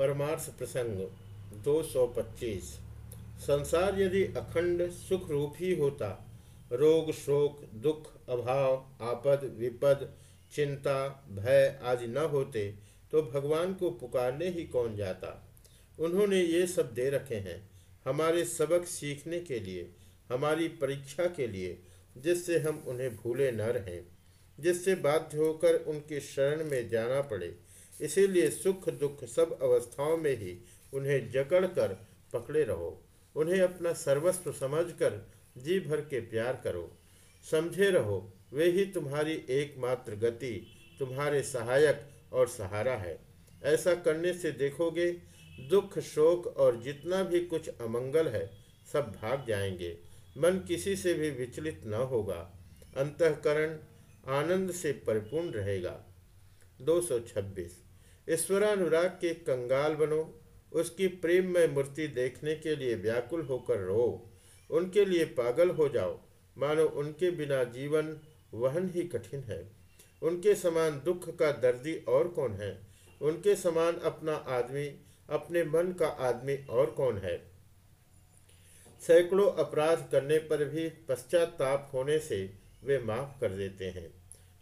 परमार्थ प्रसंग 225 संसार यदि अखंड सुख रूप ही होता, रोग, शोक, दुख, अभाव, आपद, विपद, चिंता, भय आदि न होते तो भगवान को पुकारने ही कौन जाता? उन्होंने ये सब दे रखे हैं हमारे सबक सीखने के लिए, हमारी परीक्षा के लिए, जिससे हम उन्हें भूले न रहें, जिससे बाध्य होकर उनके शरण में जाना पड़े इसीलिए सुख दुख सब अवस्थाओं में ही उन्हें जकड़ कर पकड़े रहो। उन्हें अपना सर्वस्व समझकर जी भर के प्यार करो। समझे रहो, वे ही तुम्हारी एकमात्र गति, तुम्हारे सहायक और सहारा है। ऐसा करने से देखोगे, दुख, शोक और जितना भी कुछ अमंगल है, सब भाग जाएँगे। मन किसी से भी विचलित न होगा। अंतकरण आनंद से परिपूर्ण रहेगा। 226 ईश्वरानुराग के कंगाल बनो, उसकी प्रेम में मूर्ति देखने के लिए व्याकुल होकर रो। उनके लिए पागल हो जाओ। मानो उनके बिना जीवन वहन ही कठिन है। उनके समान दुख का दर्दी और कौन है? उनके समान अपना आदमी, अपने मन का आदमी और कौन है? सैकड़ों अपराध करने पर भी पश्चाताप होने से वे माफ़ कर देते हैं।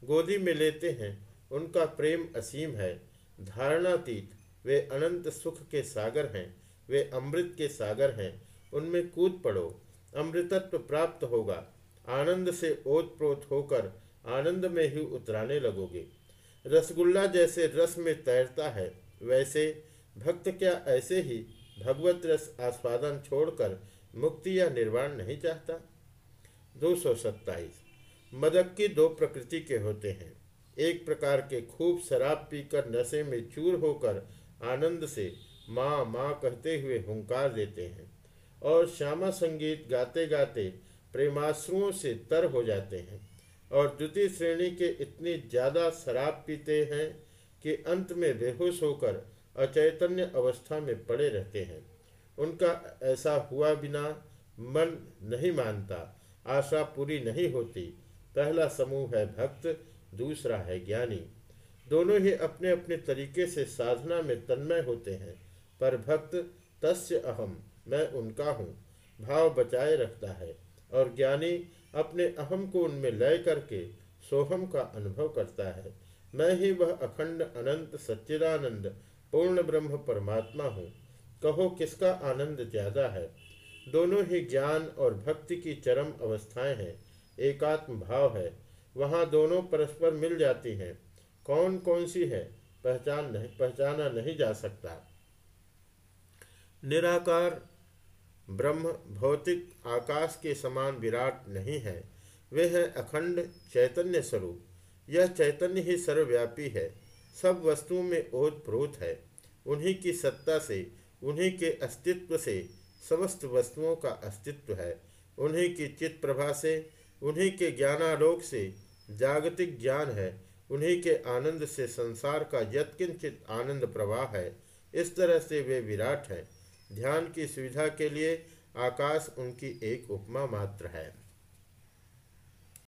गोदी में लेते हैं। उनका प्रेम असीम है। धारणातीत वे अनंत सुख के सागर हैं, वे अमृत के सागर हैं, उनमें कूद पड़ो, अमृतत्व प्राप्त होगा, आनंद से ओतप्रोत होकर आनंद में ही उतराने लगोगे। रसगुल्ला जैसे रस में तैरता है, वैसे भक्त क्या ऐसे ही भगवत रस आस्वादन छोड़कर मुक्ति या निर्वाण नहीं चाहता? दो सौ सत्ताईस। मदक की दो प्रकृति के होते हैं। एक प्रकार के खूब शराब पीकर नशे में चूर होकर आनंद से माँ माँ कहते हुए हुंकार देते हैं और श्यामा संगीत गाते गाते प्रेमाश्रुओं से तर हो जाते हैं और द्वितीय श्रेणी के इतनी ज़्यादा शराब पीते हैं कि अंत में बेहोश होकर अचैतन्य अवस्था में पड़े रहते हैं। उनका ऐसा हुआ बिना मन नहीं मानता, आशा पूरी नहीं होती। पहला समूह है भक्त दूसरा है ज्ञानी। दोनों ही अपने अपने तरीके से साधना में तन्मय होते हैं, पर भक्त तस्य अहम, मैं उनका हूँ, भाव बचाए रखता है, और ज्ञानी अपने अहम को उनमें लय करके सोहम का अनुभव करता है। मैं ही वह अखंड अनंत सच्चिदानंद, पूर्ण ब्रह्म परमात्मा हूँ। कहो, किसका आनंद ज़्यादा है? दोनों ही ज्ञान और भक्ति की चरम अवस्थाएँ हैं, एकात्म भाव है। वहाँ दोनों परस्पर मिल जाती हैं। कौन कौन सी है, पहचान नहीं, पहचाना नहीं जा सकता। निराकार, ब्रह्म, भौतिक, आकाश के समान विराट नहीं है। वे हैं अखंड चैतन्य स्वरूप। यह चैतन्य ही सर्वव्यापी है। सब वस्तुओं में ओत प्रोत है। उन्हीं की सत्ता से, उन्हीं के अस्तित्व से समस्त वस्तुओं का अस्तित्व है। उन्हीं की चित्त प्रभा से, उन्हीं के ज्ञानालोक से जागतिक ज्ञान है, उन्हीं के आनंद से संसार का यत्किंचित आनंद प्रवाह है, इस तरह से वे विराट हैं। ध्यान की सुविधा के लिए आकाश उनकी एक उपमा मात्र है।